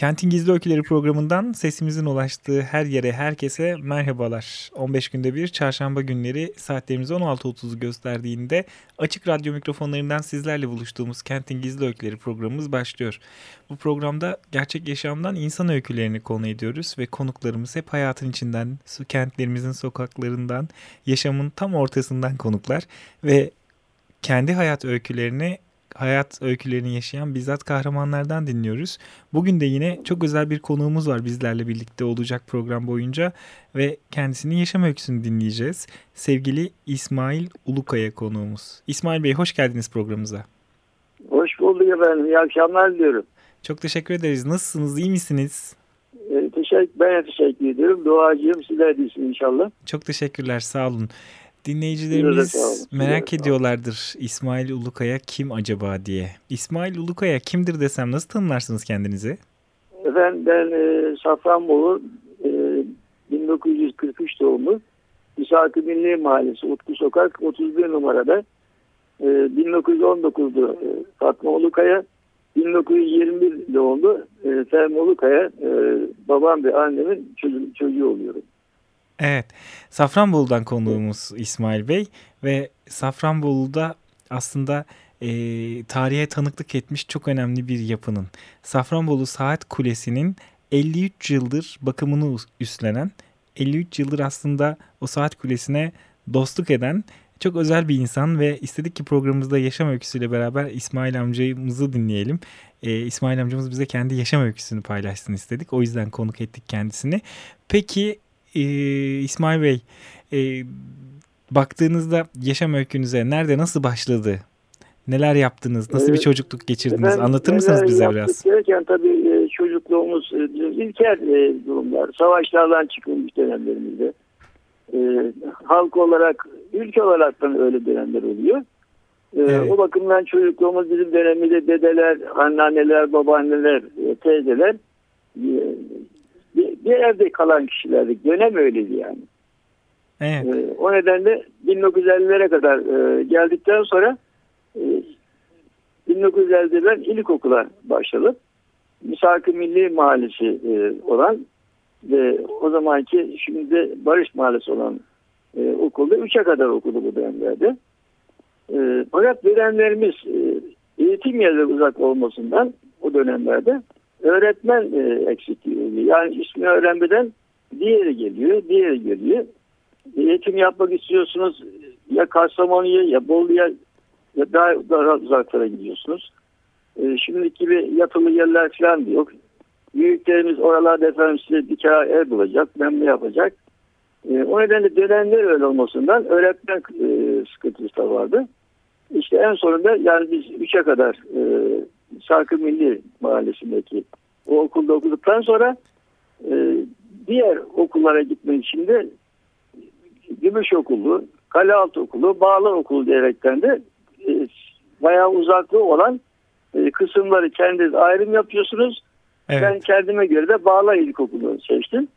Kentin Gizli Öyküleri programından sesimizin ulaştığı her yere herkese merhabalar. 15 günde bir çarşamba günleri saatlerimiz 16.30'u gösterdiğinde açık radyo mikrofonlarından sizlerle buluştuğumuz Kentin Gizli Öyküleri programımız başlıyor. Bu programda gerçek yaşamdan insan öykülerini konu ediyoruz ve konuklarımız hep hayatın içinden, kentlerimizin sokaklarından, yaşamın tam ortasından konuklar ve kendi hayat öykülerini hayat öykülerini yaşayan bizzat kahramanlardan dinliyoruz. Bugün de yine çok özel bir konuğumuz var bizlerle birlikte olacak program boyunca ve kendisinin yaşam öyküsünü dinleyeceğiz. Sevgili İsmail Ulukaya konuğumuz. İsmail Bey hoş geldiniz programımıza. Hoş bulduk efendim. İyi akşamlar diliyorum. Çok teşekkür ederiz. Nasılsınız? İyi misiniz? Ee, teşekkür, ben teşekkür ediyorum. Duacıyım. Sizler değilsiniz inşallah. Çok teşekkürler. Sağ olun. Dinleyicilerimiz merak ediyorlardır İsmail Ulukaya kim acaba diye. İsmail Ulukaya kimdir desem nasıl tanımlarsınız kendinizi? Efendim ben e, Safranbolu e, 1943 doğumlu İshak-ı Milli Mahallesi Utku Sokak 31 numarada e, 1919'du e, Fatma Ulukaya 1921 doğumlu e, Fermi Ulukaya e, babam ve annemin çocuğu, çocuğu oluyorum. Evet, Safranbolu'dan konuğumuz İsmail Bey ve Safranbolu'da aslında e, tarihe tanıklık etmiş çok önemli bir yapının. Safranbolu Saat Kulesi'nin 53 yıldır bakımını üstlenen, 53 yıldır aslında o Saat Kulesi'ne dostluk eden çok özel bir insan ve istedik ki programımızda yaşam öyküsüyle beraber İsmail amcamızı dinleyelim. Ee, İsmail amcamız bize kendi yaşam öyküsünü paylaşsın istedik. O yüzden konuk ettik kendisini. Peki e, İsmail Bey e, baktığınızda yaşam öykünüze nerede nasıl başladı? Neler yaptınız? Nasıl bir çocukluk geçirdiniz? Ben, Anlatır mısınız bize biraz? Derken tabii çocukluğumuz ilker durumlar. Savaşlardan çıkılmış dönemlerimizde. halk olarak, ülke olarak da öyle dönemler oluyor. Evet. O bakımdan çocukluğumuz bizim dönemimizde dedeler, anneanneler, babaanneler, teyzeler bir, bir evde kalan kişilerdik. Dönem öyleydi yani. Evet. E, o nedenle 1950'lere kadar e, geldikten sonra e, 1950'de ben ilkokula başladım. Misaki Milli Mahallesi e, olan ve o zamanki şimdi Barış Mahallesi olan e, okulda 3'e kadar okudu bu dönemlerde. E, fakat dönemlerimiz e, eğitim yerleri uzak olmasından o dönemlerde öğretmen e, eksikliği. Yani ismi öğrenmeden diğeri geliyor, diğeri geliyor. Eğitim yapmak istiyorsunuz ya Kastamonu'ya ya Bolu'ya ya daha, daha uzaklara gidiyorsunuz. E, şimdiki gibi yatılı yerler falan yok. Büyüklerimiz oralarda efendim size bir kere ev bulacak, memle yapacak. E, o nedenle dönemler öyle olmasından öğretmen e, sıkıntısı da vardı. İşte en sonunda yani biz 3'e kadar e, Şarkı Milli Mahallesi'ndeki o okulda okuduktan sonra e, diğer okullara gitmek için de Gümüş Okulu, Kalealtı Okulu, Bağlar Okulu diyerekten de e, bayağı uzaklığı olan e, kısımları kendiniz ayrım yapıyorsunuz. Evet. Ben kendime göre de Bağlar İlkokulu seçtim.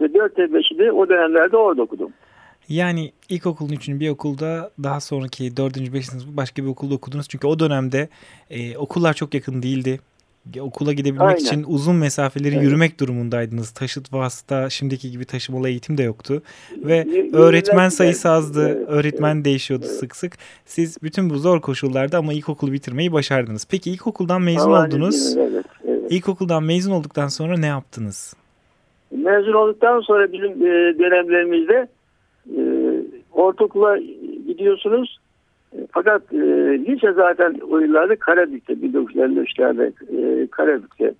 Ve 4 ve 5'i de o dönemlerde orada okudum. Yani ilkokulun için bir okulda daha sonraki 4. 5. sınıf başka bir okulda okudunuz. Çünkü o dönemde e, okullar çok yakın değildi. Okula gidebilmek Aynen. için uzun mesafeleri evet. yürümek durumundaydınız. Taşıt vasıta şimdiki gibi taşımalı eğitim de yoktu. Ve y öğretmen sayısı azdı. Evet, öğretmen evet, değişiyordu evet. sık sık. Siz bütün bu zor koşullarda ama ilkokulu bitirmeyi başardınız. Peki ilkokuldan mezun Ama oldunuz. Evet, evet. İlkokuldan mezun olduktan sonra ne yaptınız? Mezun olduktan sonra bizim e, dönemlerimizde e, ortaokula gidiyorsunuz. E, fakat e, lise zaten o yıllarda Karabük'te 1953'lerde e, Karabük'te.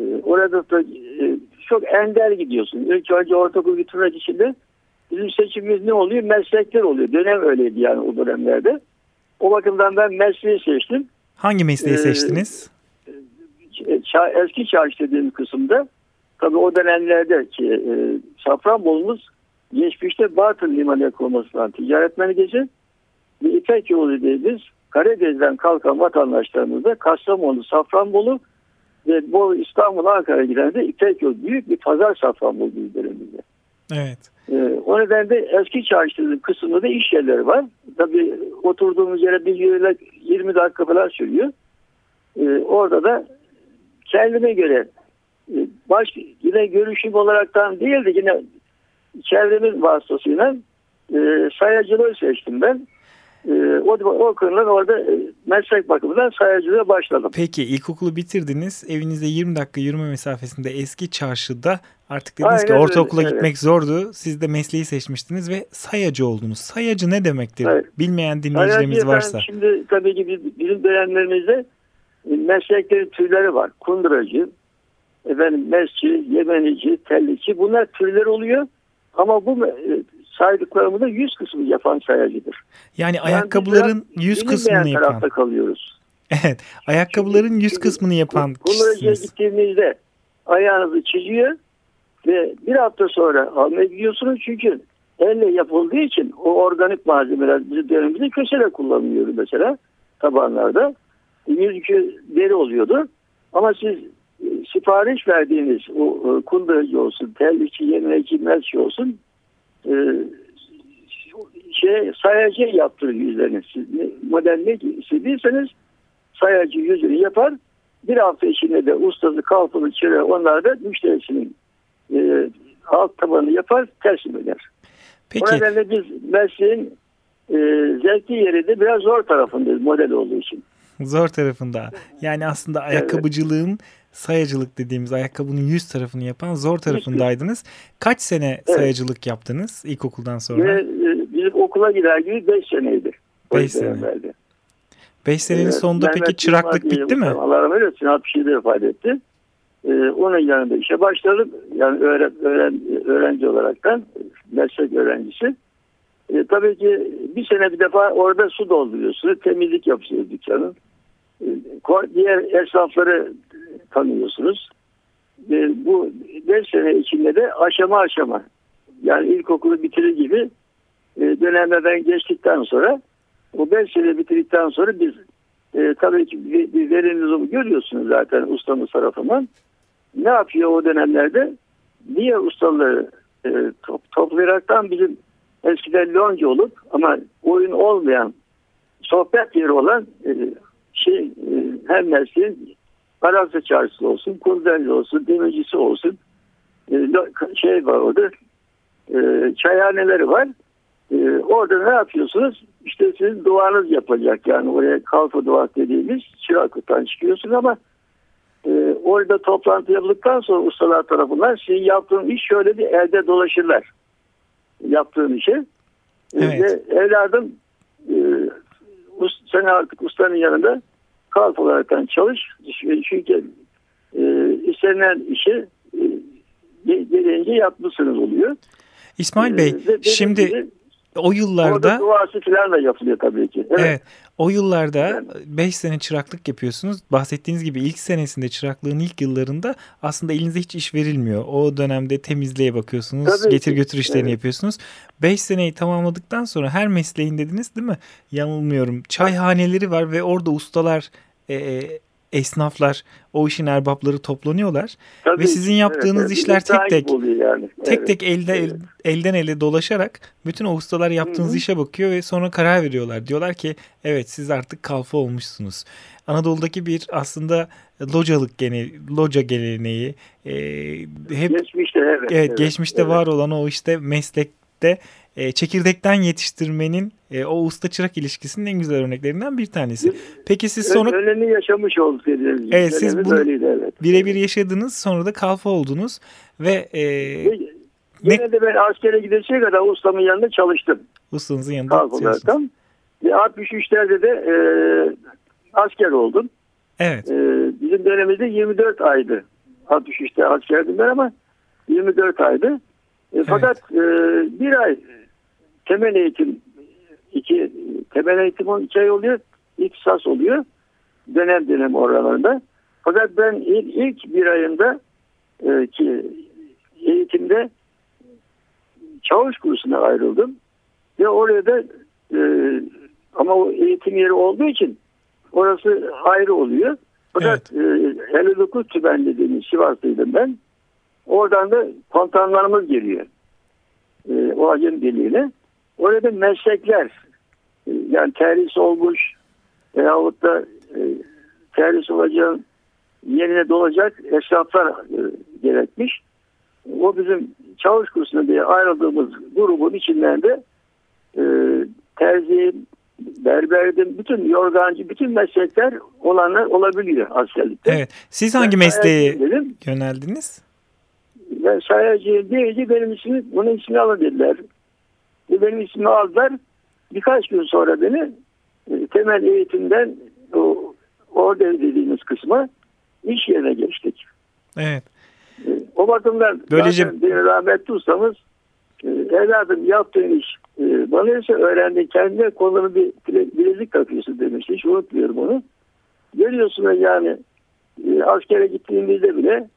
E, orada da e, çok ender gidiyorsun. İlk önce ortaokul bitirmek için de bizim seçimimiz ne oluyor? Meslekler oluyor. Dönem öyleydi yani o dönemlerde. O bakımdan ben mesleği seçtim. Hangi mesleği ee, seçtiniz? eski çarşı dediğim kısımda tabii o dönemlerde ki e, Safranbolumuz geçmişte Batıl limanı olmasından ticaret merkezi ve İpek yolu dediğimiz Karadeniz'den kalkan vatandaşlarımızda Kastamonu, Safranbolu ve bu İstanbul Ankara giden de İpek yolu büyük bir pazar Safranbolu bizlerimizde. Evet. Ee, o nedenle eski çarşının kısmında da iş yerleri var. Tabii oturduğumuz yere bir yere 20 dakika falan sürüyor. Ee, orada da kendime göre e, baş yine görüşüm olaraktan değil de yine çevremiz vasıtasıyla e, sayacılığı seçtim ben. E, o, o konuda orada e, meslek bakımından sayacılığa başladım. Peki ilkokulu bitirdiniz. Evinizde 20 dakika yürüme mesafesinde eski çarşıda artık dediniz Aynen ki ortaokula öyle, gitmek evet. zordu. Siz de mesleği seçmiştiniz ve sayacı oldunuz. Sayacı ne demektir? Evet. Bilmeyen dinleyicilerimiz Sayacı varsa. Şimdi tabii ki bizim dönemlerimizde e, mesleklerin türleri var. Kunduracı, efendim mesci, yemenici, tellici bunlar türler oluyor. Ama bu e, saydıklarımızda yüz kısmı yapan sayacıdır. Yani, yani ayakkabıların yüz kısmını yapan. tarafta kalıyoruz. Evet. Ayakkabıların yüz kısmını yapan Kunduracıya gittiğinizde ayağınızı çiziyor ve bir hafta sonra almaya gidiyorsunuz çünkü elle yapıldığı için o organik malzemeler bizim dönemimizde köşede kullanılıyordu mesela tabanlarda. Yüzükü deri oluyordu. Ama siz e, sipariş verdiğiniz o e, kunduracı olsun, terlikçi, yemeği, melçi olsun e, şey sayacı yaptırır yüzlerini. Siz model ne istediyseniz sayacı yüzünü yapar. Bir hafta içinde de ustası, kalfalı, çırağı onlar da müşterisinin e, alt tabanı yapar, teslim eder. Peki. O nedenle biz mesleğin e, zevkli yeri de biraz zor tarafındayız model olduğu için. Zor tarafında. Yani aslında ayakkabıcılığın sayacılık dediğimiz ayakkabının yüz tarafını yapan zor tarafındaydınız. Kaç sene evet. sayacılık yaptınız ilkokuldan sonra? Ve, e, bizim okula gider gibi 5 seneydi. 5 sene. 5 senenin sonunda Mehmet peki çıraklık bitti mi? Allah rahmet eylesin. 67'de vefat etti. Ee, onun yanında işe başladım. Yani öğren, öğren, öğrenci olaraktan meslek öğrencisi. E, tabii ki bir sene bir defa orada su dolduruyorsunuz. Temizlik yapıyorsunuz dükkanın. E, diğer esnafları tanıyorsunuz. E, bu 5 sene içinde de aşama aşama yani ilkokulu bitirir gibi e, dönemlerden geçtikten sonra o 5 sene bitirdikten sonra biz e, tabii ki bir, bir verimli görüyorsunuz zaten ustamız tarafından ne yapıyor o dönemlerde? Diğer ustaları e, top, toplayaraktan bizim eskiden lonca olup ama oyun olmayan sohbet yeri olan e, şey e, her mesleğin Arazı çarşısı olsun, Kundeli olsun, demircisi olsun e, şey var orada e, çayhaneleri var. E, orada ne yapıyorsunuz? İşte sizin duvarınız yapacak yani oraya kalfa duvar dediğimiz çıraklıktan çıkıyorsun ama e, orada toplantı yapıldıktan sonra ustalar tarafından sizin yaptığın iş şöyle bir elde dolaşırlar. Yaptığın işi. E, evet. Ve evladım e, sen artık ustanın yanında kalf olaraktan çalış. Çünkü e, istenilen işi e, gereğince yapmışsınız oluyor. İsmail Bey, ee, şimdi o yıllarda... Orada duası falan da yapılıyor tabii ki. Evet. evet o yıllarda 5 evet. sene çıraklık yapıyorsunuz. Bahsettiğiniz gibi ilk senesinde çıraklığın ilk yıllarında aslında elinize hiç iş verilmiyor. O dönemde temizliğe bakıyorsunuz, tabii getir götür işlerini evet. yapıyorsunuz. 5 seneyi tamamladıktan sonra her mesleğin dediniz değil mi? Yanılmıyorum. Çayhaneleri var ve orada ustalar e, esnaflar, o işin erbapları toplanıyorlar Tabii, ve sizin yaptığınız evet, işler tek tek yani. tek evet, tek elde evet. elden ele dolaşarak bütün o ustalar yaptığınız Hı-hı. işe bakıyor ve sonra karar veriyorlar. Diyorlar ki evet siz artık kalfa olmuşsunuz. Anadolu'daki bir aslında localık gene loca geleneği e, hep geçmişte evet, evet, evet geçmişte evet. var olan o işte meslekte e, çekirdekten yetiştirmenin e, o usta çırak ilişkisinin en güzel örneklerinden bir tanesi. Peki siz sonra... Önemli yaşamış olduk dediğiniz Evet siz bunu evet. birebir yaşadınız sonra da kalfa oldunuz ve... E, Yine ne... de ben askere gidecek kadar ustamın yanında çalıştım. Ustanızın yanında çalıştım. Ve 63'lerde de e, asker oldum. Evet. E, bizim dönemimizde 24 aydı. 63'te askerdim ben ama 24 aydı. E, fakat evet. e, bir ay temel eğitim iki temel eğitim 12 ay oluyor. İktisas oluyor. Dönem dönem oralarında. Fakat ben ilk, ilk bir ayında e, ki eğitimde çavuş kursuna ayrıldım. Ve oraya da e, ama o eğitim yeri olduğu için orası ayrı oluyor. Fakat evet. e, 59 tüben dediğimiz Sivas'taydım ben. Oradan da komutanlarımız geliyor. E, o acemiliğiyle. Orada meslekler e, yani terhis olmuş veyahut da e, terhis olacağın yerine dolacak esnaflar e, gerekmiş. O bizim çavuş kursuna diye ayrıldığımız grubun içinden de e, terzi, berberdim, bütün yorgancı, bütün meslekler olanlar olabiliyor askerlikte. Evet. Siz hangi ben mesleğe dedim, yöneldiniz? Ben sayacıyım deyince benim ismi, bunun ismini alın dediler. Bu benim ismimi aldılar. Birkaç gün sonra beni e, temel eğitimden o, orada dediğimiz kısma iş yerine geçtik. Evet. E, o bakımdan Böylece... bir rahmetli ustamız e, evladım yaptığın iş bana ise öğrendi kendine kolunu bir bilezik takıyorsun demiş. Hiç unutmuyorum onu. Görüyorsunuz yani askere gittiğimizde bile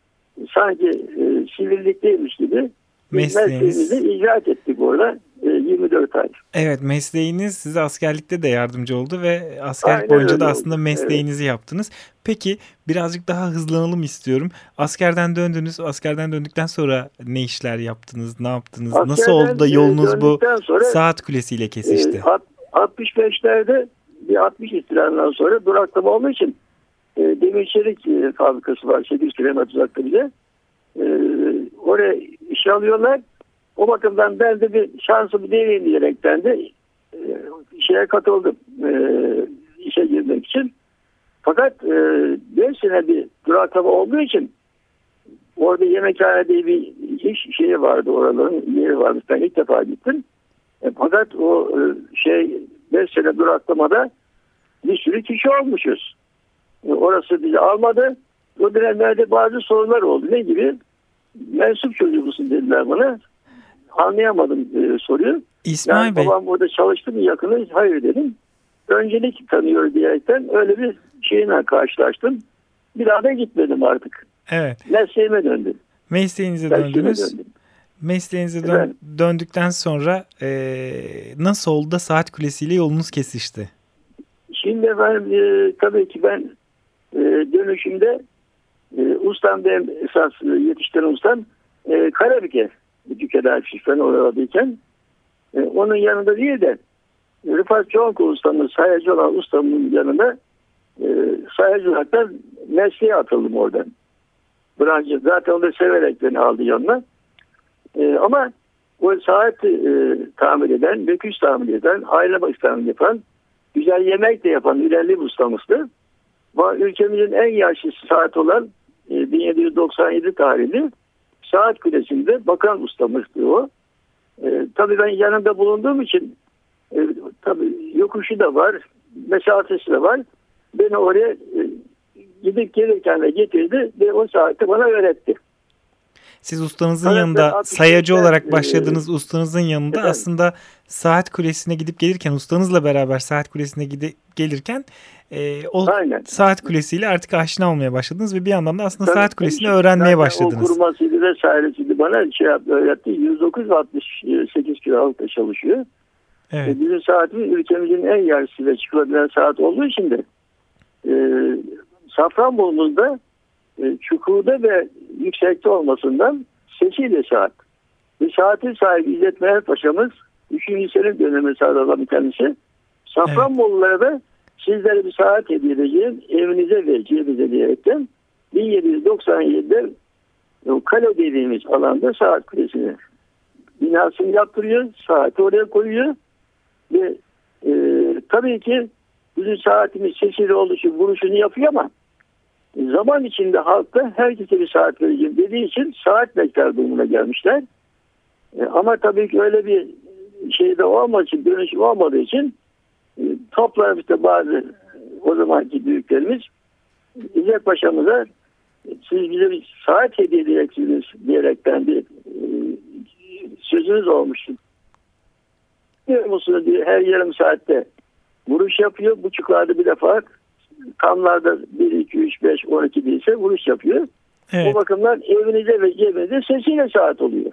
sanki e, sivillikteymiş gibi mesleğimizi icraat ettik orada. 24 ay. Evet mesleğiniz size askerlikte de yardımcı oldu ve askerlik Aynen boyunca da aslında oldu. mesleğinizi evet. yaptınız. Peki birazcık daha hızlanalım istiyorum. Askerden döndünüz. Askerden döndükten sonra ne işler yaptınız? Ne yaptınız? Askerden Nasıl oldu da yolunuz bu sonra, saat kulesiyle kesişti? E, 65'lerde bir 60 ihtilalından sonra duraklama olduğu için e, demir çelik e, fabrikası var 8 kilometre uzakta bize. E, oraya işe alıyorlar. O bakımdan ben de bir şansımı deneyim diyerekten de e, şeye katıldım e, işe girmek için. Fakat 5 e, sene bir duraklama olduğu için orada yemekhane diye bir iş şeyi vardı oraların yeri vardı. Ben ilk defa gittim. E, fakat o e, şey 5 sene duraklamada bir sürü kişi olmuşuz. E, orası bizi almadı. O dönemlerde bazı sorunlar oldu. Ne gibi? Mensup çocuğu musun dediler bana anlayamadım e, soruyu. İsmail yani Bey. Babam burada çalıştı mı yakını? Hayır dedim. Öncelik tanıyor diyerekten öyle bir şeyle karşılaştım. Bir daha da gitmedim artık. Evet. Mesleğime döndüm. Mesleğinize döndünüz. Döndüm. Mesleğinize dön, döndükten sonra e, nasıl oldu da saat kulesiyle yolunuz kesişti? Şimdi ben e, tabii ki ben e, dönüşümde e, ustam benim esas yetiştiren ustam e, Karabük'e Türkiye'de şifreni oyaladıyken e, onun yanında değil de Rıfat Çoğunku ustamın sayacı olan ustamın yanında e, sayacı olarak mesleğe atıldım oradan. Branşı zaten onu severek beni aldı yanına. E, ama o saat e, tamir eden, döküş tamir eden, aile bakış yapan, güzel yemek de yapan bir ustamızdı. Ülkemizin en yaşlı saat olan e, 1797 tarihli saat kulesinde bakan ustamızdı o. E, tabii ben yanında bulunduğum için e, tabii yokuşu da var, mesafesi de var. Beni oraya e, gidip gelirken de getirdi ve o saati bana öğretti. Siz ustanızın evet, yanında sayacı olarak e, başladığınız e, ustanızın yanında efendim, aslında saat kulesine gidip gelirken ustanızla beraber saat kulesine gidip gelirken e, o Aynen. saat kulesiyle artık aşina olmaya başladınız ve bir yandan da aslında Tabii, saat kulesini öğrenmeye başladınız. O kurmasıydı vesairesiydi bana şey yaptı, öğretti. 109-68 kiralıkta çalışıyor. Evet. E, bizim saatimiz ülkemizin en yarısıyla çıkılabilen saat olduğu için de e, Safranbolu'muzda e, çukurda ve yüksekte olmasından seçili saat. Ve saatin sahibi İzzet Meher Paşa'mız 3. Selim dönemi sağlanan bir kendisi. Safranbolulara da sizlere bir saat hediye edeceğim, evinize vereceğimize diyerekten 1797'de kale dediğimiz alanda saat kulesini binasını yaptırıyor, saati oraya koyuyor ve e, tabii ki bizim saatimiz sesili olduğu için vuruşunu yapıyor ama zaman içinde halkta herkese bir saat vereceğim dediği için saat bekler durumuna gelmişler. E, ama tabii ki öyle bir şeyde olmadığı için, dönüşüm olmadığı için e, toplanıp bazı o zamanki büyüklerimiz İzzet Paşa'mıza siz bize bir saat hediye edeceksiniz diyerekten bir e, sözünüz olmuştu. Biliyor musunuz diye her yarım saatte vuruş yapıyor. Buçuklarda bir defa kamlarda 1, 2, 3, 5-12 ise vuruş yapıyor. Evet. O bakımdan evinize ve cebinize sesiyle saat oluyor.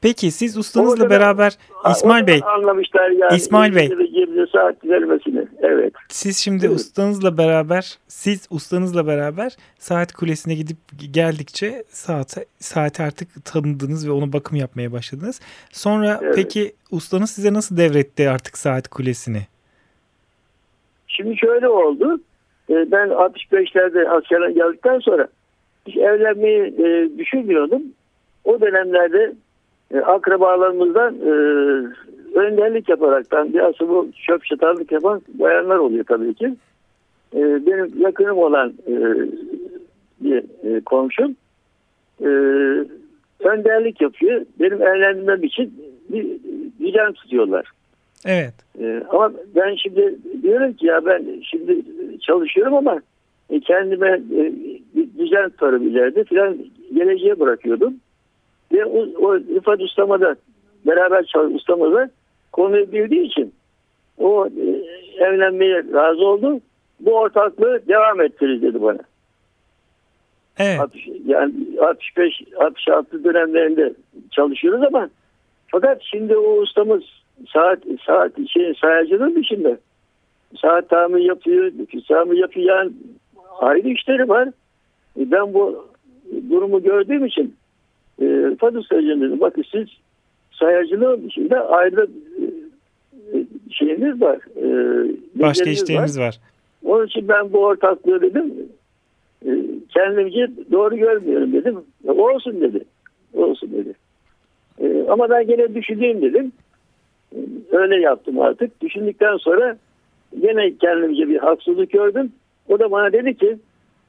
Peki siz ustanızla beraber İsmail Bey Anlamışlar yani. İsmail Bey. ve saat verilmesini. Evet. siz şimdi Evet. ustanızla beraber siz ustanızla beraber saat kulesine gidip geldikçe saat saati artık tanıdınız ve ona bakım yapmaya başladınız. Sonra Evet. peki ustanız size nasıl devretti artık saat kulesini? Şimdi şöyle oldu. Ee, Ben 65'lerde askerden geldikten sonra hiç evlenmeyi e, düşünmüyordum. O dönemlerde e, akrabalarımızdan e, önderlik yaparaktan biraz bu çöp çatarlık yapan bayanlar oluyor tabii ki. Benim yakınım olan bir komşum önderlik yapıyor. Benim evlenmem için bir düzen tutuyorlar. Evet. Ee, ama ben şimdi diyorum ki ya ben şimdi çalışıyorum ama e, kendime e, bir düzen tutarım ileride filan geleceğe bırakıyordum. Ve o, o Rıfat Ustama da beraber çalış Ustama da konuyu bildiği için o e, evlenmeye razı oldu. Bu ortaklığı devam ettiririz dedi bana. Evet. 60, yani 65 66 dönemlerinde çalışıyoruz ama fakat şimdi o ustamız saat saat şey sayacının dışında saat tamir yapıyor, tamir yapıyor yani ayrı işleri var. E, Ben bu durumu gördüğüm için e, Fadıl Sayacın dedim bakın siz sayacılığın dışında ayrı e, şeyiniz var. E, Başka beceriniz işlerimiz var. onun için ben bu ortaklığı dedim e, kendimce doğru görmüyorum dedim. Olsun dedi. Olsun dedi. E, Ama ben gene düşüneyim dedim. E, Öyle yaptım artık. Düşündükten sonra gene kendimce bir haksızlık gördüm. O da bana dedi ki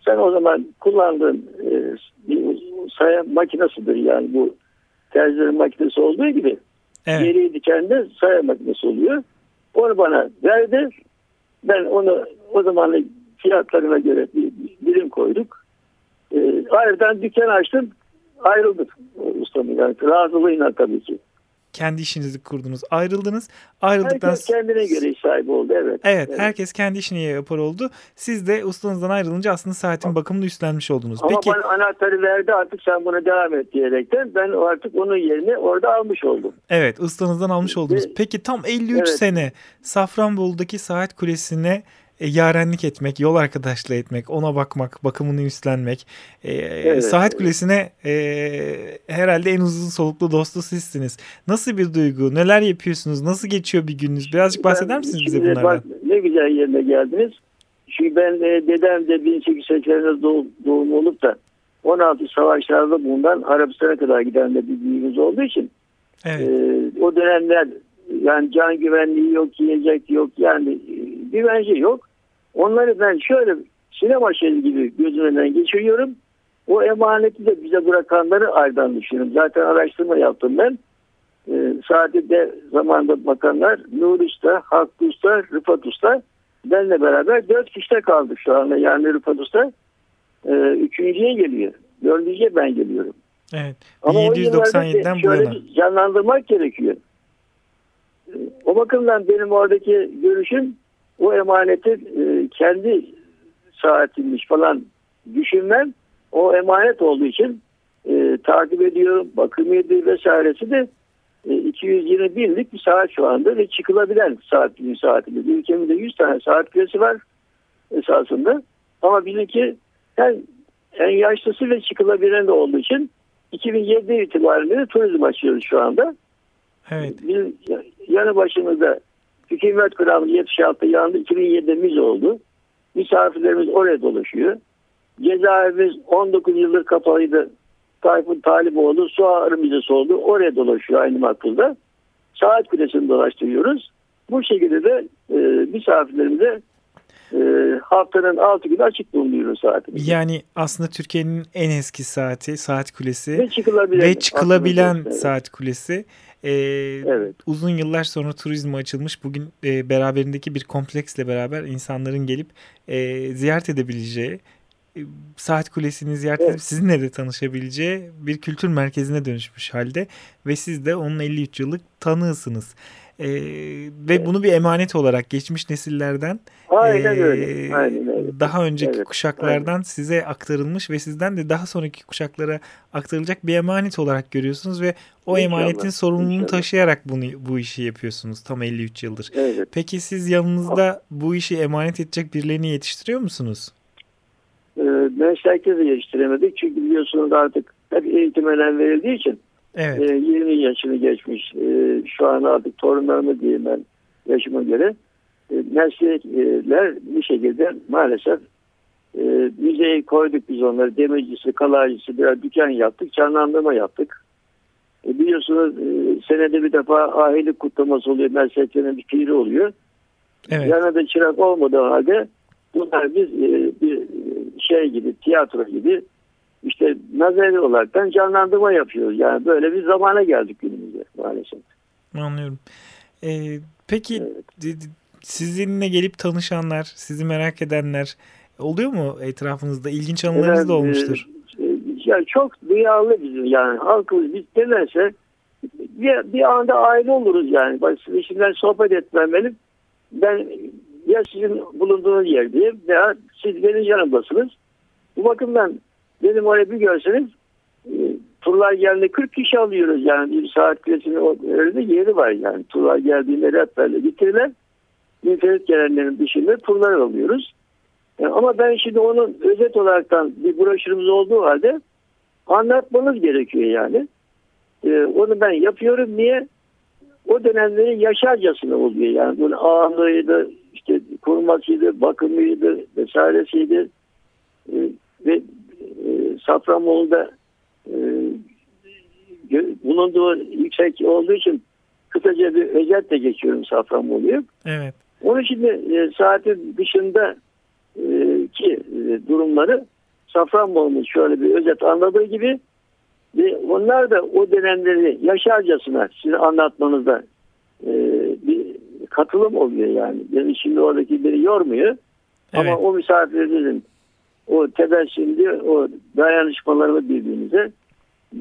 sen o zaman kullandığın e, bir saya makinesidir yani bu terzilerin makinesi olduğu gibi Evet. geriye dikende saya makinesi oluyor. Onu bana verdi. Ben onu o zaman fiyatlarına göre bir birim koyduk. Ee, ayrıca dükkan açtım. Ayrıldık ustamın yani razılığıyla tabii ki. Kendi işinizi kurdunuz. Ayrıldınız. Ayrıldıktan Herkes kendine göre iş sahibi oldu evet. Evet, herkes kendi işini yapar oldu. Siz de ustanızdan ayrılınca aslında saatin bakımını üstlenmiş oldunuz. Ama Peki bana anahtarı verdi artık sen buna devam et diyerekten ben artık onun yerini orada almış oldum. evet ustanızdan almış oldunuz. Peki tam 53 Evet. sene Safranbolu'daki saat kulesine e, yarenlik etmek, yol arkadaşlığı etmek, ona bakmak, bakımını üstlenmek. e, saat kulesine e, herhalde en uzun soluklu dostu sizsiniz. Nasıl bir duygu? Neler yapıyorsunuz? Nasıl geçiyor bir gününüz? Birazcık bahseder Ben misiniz bize şimdi bunlardan? Bak, ne güzel yerine geldiniz. Çünkü ben e, dedem de 1880'lerde doğum, doğumlu olup da 16 savaşlarda bulunan Arabistan'a kadar giden de bir büyüğümüz olduğu için Evet. e, o dönemler yani can güvenliği yok, yiyecek yok yani e, güvence yok. Onları ben şöyle sinema şeridi gibi gözümden geçiriyorum. O emaneti de bize bırakanları aydan düşünüyorum. Zaten araştırma yaptım ben. E, Saadet'te zamanda bakanlar Nur Usta, Hakkı Usta, Rıfat Usta benle beraber dört kişide kaldık şu anda. Yani Rıfat Usta e, üçüncüye geliyor. Dördüncüye ben geliyorum. Evet. Ama o 1797'den yıllarda bu yana. canlandırmak gerekiyor. E, O bakımdan benim oradaki görüşüm o emaneti e, kendi saatimmiş falan düşünmem o emanet olduğu için e, takip ediyor, bakım ediyor vesairesi de e, 221'lik bir saat şu anda ve çıkılabilen saat bir saatimiz. Ülkemizde 100 tane saat küresi var esasında ama bizimki en, en yaşlısı ve çıkılabilen de olduğu için 2007 itibariyle turizm açıyoruz şu anda. Evet. Biz yanı başımızda hükümet kuramı 76 yanında 2007'de müze oldu. Misafirlerimiz oraya dolaşıyor. Cezaevimiz 19 yıldır kapalıydı. Tayfun Taliboğlu su ağrı müzesi oldu. Oraya dolaşıyor aynı makbulda. Saat kulesini dolaştırıyoruz. Bu şekilde de e, misafirlerimize e, haftanın 6 günü açık bulunuyoruz saatimiz. Yani aslında Türkiye'nin en eski saati, saat kulesi. Ve çıkılabilen. Ve çıkılabilen saat kulesi. Ee, Evet. Uzun yıllar sonra turizme açılmış. Bugün e, beraberindeki bir kompleksle beraber insanların gelip e, ziyaret edebileceği, e, saat kulesini ziyaret Evet. edip sizinle de tanışabileceği bir kültür merkezine dönüşmüş halde. Ve siz de onun 53 yıllık tanığısınız. E, ve bunu bir emanet olarak geçmiş nesillerden Aynen e, öyle. Aynen öyle. daha önceki evet, kuşaklardan aynen. size aktarılmış ve sizden de daha sonraki kuşaklara aktarılacak bir emanet olarak görüyorsunuz ve o İnşallah. emanetin sorumluluğunu İnşallah. taşıyarak bunu bu işi yapıyorsunuz tam 53 yıldır. Evet. Peki siz yanınızda bu işi emanet edecek birilerini yetiştiriyor musunuz? Ee, ben herkese yetiştiremedik çünkü biliyorsunuz artık hep eğitim önem verildiği için Evet. E, ee, 20 yaşını geçmiş. E, şu an artık torunlarımı diyeyim ben yaşıma göre. E, meslekler bir şekilde maalesef e, müzeye koyduk biz onları. Demircisi, kalaycısı, biraz dükkan yaptık. Canlandırma yaptık. E, biliyorsunuz e, senede bir defa ahilik kutlaması oluyor. Mesleklerin bir piri oluyor. Evet. Yanında çırak olmadığı halde bunlar biz e, bir şey gibi, tiyatro gibi işte nazari olaraktan canlandırma yapıyoruz. Yani böyle bir zamana geldik günümüzde maalesef. Anlıyorum. Ee, peki evet. sizinle gelip tanışanlar, sizi merak edenler oluyor mu etrafınızda? İlginç anılarınız evet, da olmuştur. E, ya çok duyarlı bizim yani halkımız biz demezse bir, bir anda aile oluruz yani. Bak siz şimdiden sohbet etmem benim. Ben ya sizin bulunduğunuz yerdeyim veya siz benim yanımdasınız. Bu bakımdan Dedim oraya bir görseniz e, turlar geldiğinde 40 kişi alıyoruz yani bir saat kulesinin öyle yeri var yani turlar geldiğinde hep böyle bitirirler. İnternet gelenlerin dışında turlar alıyoruz. Yani e, ama ben şimdi onun özet olaraktan bir broşürümüz olduğu halde anlatmanız gerekiyor yani. Ee, onu ben yapıyorum. Niye? O dönemleri yaşarcasına oluyor yani. Bunun ağırlığıydı, işte korumasıydı, bakımıydı vesairesiydi. Ee, ve Safranbolu'da e, bulunduğu yüksek olduğu için kısaca bir özetle geçiyorum Safranbolu'yu. Evet. Onun için e, saatin dışında e, ki e, durumları Safranbolu'nun şöyle bir özet anladığı gibi ve onlar da o dönemleri yaşarcasına size anlatmanızda e, bir katılım oluyor yani. Beni şimdi oradaki biri yormuyor. Evet. Ama o misafirlerin o tebessümlü o dayanışmalarımı birbirimize.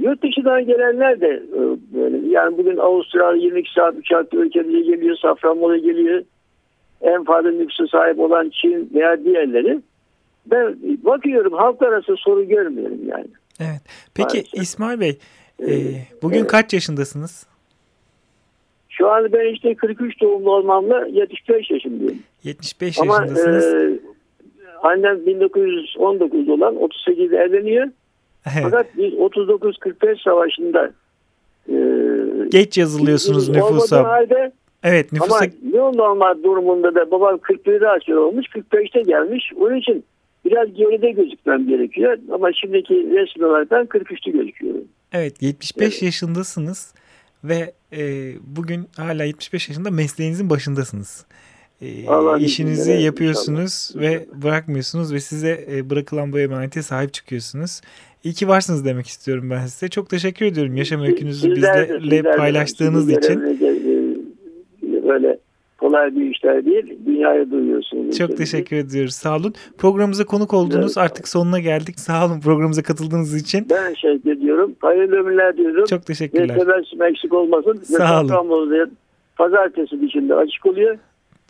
Yurt dışından gelenler de e, böyle yani bugün Avustralya 22 saat uçakla ülkemize geliyor, Safranbolu'ya geliyor. En fazla nüfusa sahip olan Çin veya diğerleri. Ben bakıyorum halk arası soru görmüyorum yani. Evet. Peki Maalesef. İsmail Bey e, bugün evet. kaç yaşındasınız? Şu an ben işte 43 doğumlu olmamla 75 yaşındayım. 75 Ama, yaşındasınız. E, Annem 1919 olan 38'de evleniyor. Evet. Fakat biz 39-45 savaşında e, geç yazılıyorsunuz nüfusa. Halde, evet nüfusa. Ama ne normal durumunda da babam 41'de asker olmuş 45'te gelmiş. Onun için biraz geride gözükmem gerekiyor. Ama şimdiki resmi olarak ben 43'te gözüküyorum. Evet 75 evet. yaşındasınız ve e, bugün hala 75 yaşında mesleğinizin başındasınız e, Allah işinizi yapıyorsunuz inşallah. ve bırakmıyorsunuz ve size e, bırakılan bu emanete sahip çıkıyorsunuz. İyi ki varsınız demek istiyorum ben size. Çok teşekkür ediyorum yaşam öykünüzü bizlerle paylaştığınız için. E, böyle kolay bir işler değil. Dünyaya duyuyorsunuz. Çok teşekkür ediyoruz. Sağ olun. Programımıza konuk oldunuz. Evet. Artık sonuna geldik. Sağ olun programımıza katıldığınız için. Ben teşekkür ediyorum. Hayırlı ömürler diyorum. Çok teşekkürler. Ve eksik olmasın. Sağ olun. Pazartesi dışında açık oluyor.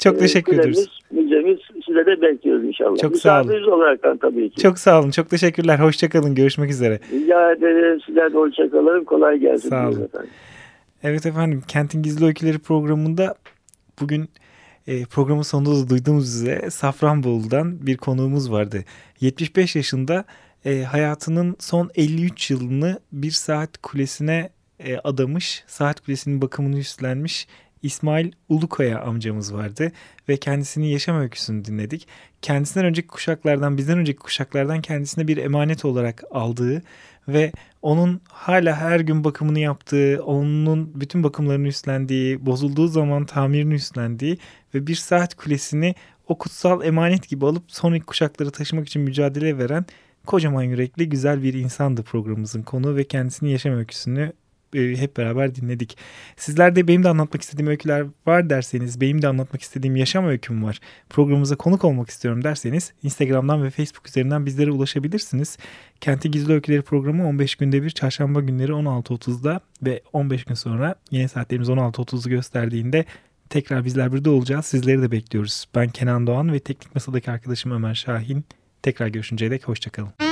Çok teşekkür ediyoruz. Müzemiz size de bekliyoruz inşallah. Çok sağ olun. olarak tabii ki. Çok sağ olun. Çok teşekkürler. Hoşçakalın. Görüşmek üzere. Rica ederim. Sizler de hoşçakalın. Kolay gelsin. Sağ olun. Efendim. Evet efendim. Kentin Gizli Öyküleri programında bugün e, programın sonunda da duyduğumuz üzere Safranbolu'dan bir konuğumuz vardı. 75 yaşında e, hayatının son 53 yılını bir saat kulesine e, adamış, saat kulesinin bakımını üstlenmiş İsmail Ulukaya amcamız vardı ve kendisinin yaşam öyküsünü dinledik. Kendisinden önceki kuşaklardan, bizden önceki kuşaklardan kendisine bir emanet olarak aldığı ve onun hala her gün bakımını yaptığı, onun bütün bakımlarını üstlendiği, bozulduğu zaman tamirini üstlendiği ve bir saat kulesini o kutsal emanet gibi alıp sonraki kuşakları taşımak için mücadele veren kocaman yürekli güzel bir insandı programımızın konu ve kendisinin yaşam öyküsünü hep beraber dinledik. Sizler de benim de anlatmak istediğim öyküler var derseniz, benim de anlatmak istediğim yaşam öyküm var. Programımıza konuk olmak istiyorum derseniz Instagram'dan ve Facebook üzerinden bizlere ulaşabilirsiniz. Kenti Gizli Öyküleri programı 15 günde bir çarşamba günleri 16.30'da ve 15 gün sonra yine saatlerimiz 16.30'u gösterdiğinde tekrar bizler burada olacağız. Sizleri de bekliyoruz. Ben Kenan Doğan ve teknik masadaki arkadaşım Ömer Şahin. Tekrar görüşünceye dek hoşçakalın.